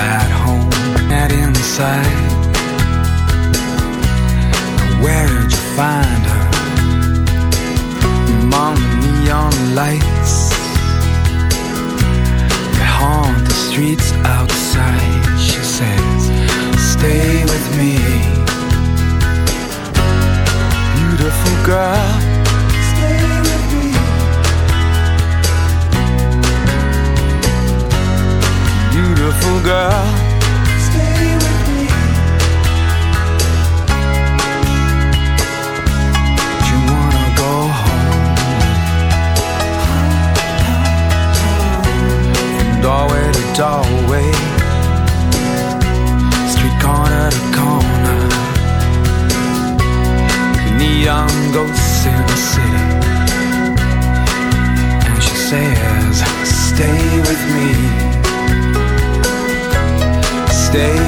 At home at inside. Where'd you find her? Among neon lights that haunt the streets outside. She says, Stay with me, beautiful girl. stay.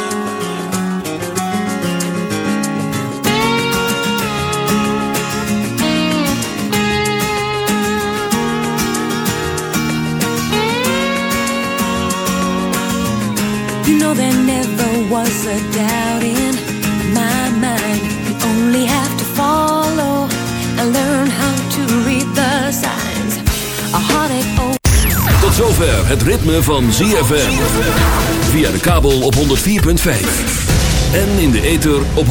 There never was a doubt in my mind. You only have to follow and learn how to read the signs. A heartache. Tot zover het ritme van ZFM. Via de kabel op 104.5. En in de ether op 106.9.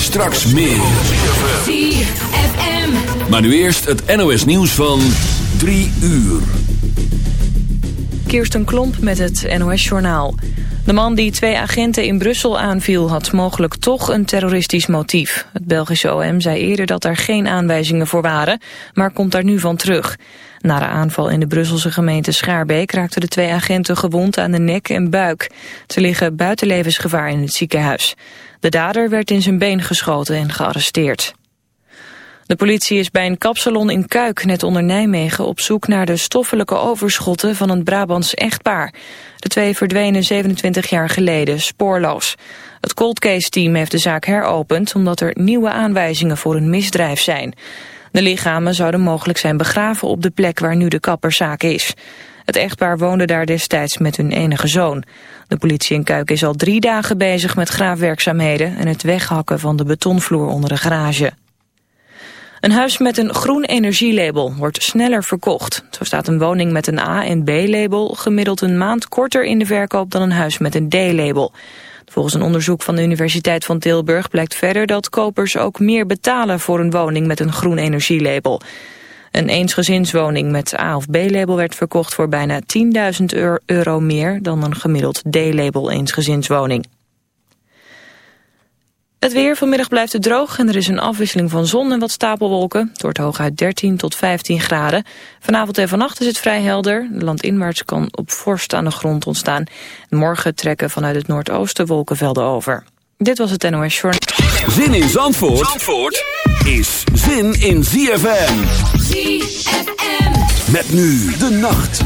Straks meer. ZFM. Maar nu eerst het NOS nieuws van 3 uur. Kirsten Klomp met het NOS-journaal. De man die twee agenten in Brussel aanviel had mogelijk toch een terroristisch motief. Het Belgische OM zei eerder dat er geen aanwijzingen voor waren, maar komt daar nu van terug. Na de aanval in de Brusselse gemeente Schaarbeek raakten de twee agenten gewond aan de nek en buik. Ze liggen buiten levensgevaar in het ziekenhuis. De dader werd in zijn been geschoten en gearresteerd. De politie is bij een kapsalon in Kuik, net onder Nijmegen, op zoek naar de stoffelijke overschotten van een Brabants echtpaar. De twee verdwenen 27 jaar geleden, spoorloos. Het cold case team heeft de zaak heropend omdat er nieuwe aanwijzingen voor een misdrijf zijn. De lichamen zouden mogelijk zijn begraven op de plek waar nu de kapperszaak is. Het echtpaar woonde daar destijds met hun enige zoon. De politie in Kuik is al drie dagen bezig met graafwerkzaamheden en het weghakken van de betonvloer onder de garage. Een huis met een groen energielabel wordt sneller verkocht. Zo staat een woning met een A- en B-label gemiddeld een maand korter in de verkoop dan een huis met een D-label. Volgens een onderzoek van de Universiteit van Tilburg blijkt verder dat kopers ook meer betalen voor een woning met een groen energielabel. Een eensgezinswoning met A- of B-label werd verkocht voor bijna 10.000 euro meer dan een gemiddeld D-label eensgezinswoning. Het weer vanmiddag blijft het droog en er is een afwisseling van zon en wat stapelwolken. Het wordt hooguit 13 tot 15 graden. Vanavond en vannacht is het vrij helder. Landinwaarts kan op vorst aan de grond ontstaan. Morgen trekken vanuit het noordoosten wolkenvelden over. Dit was het NOS Short. Zin in Zandvoort, Zandvoort is zin in ZFM. ZFM. Met nu de nacht.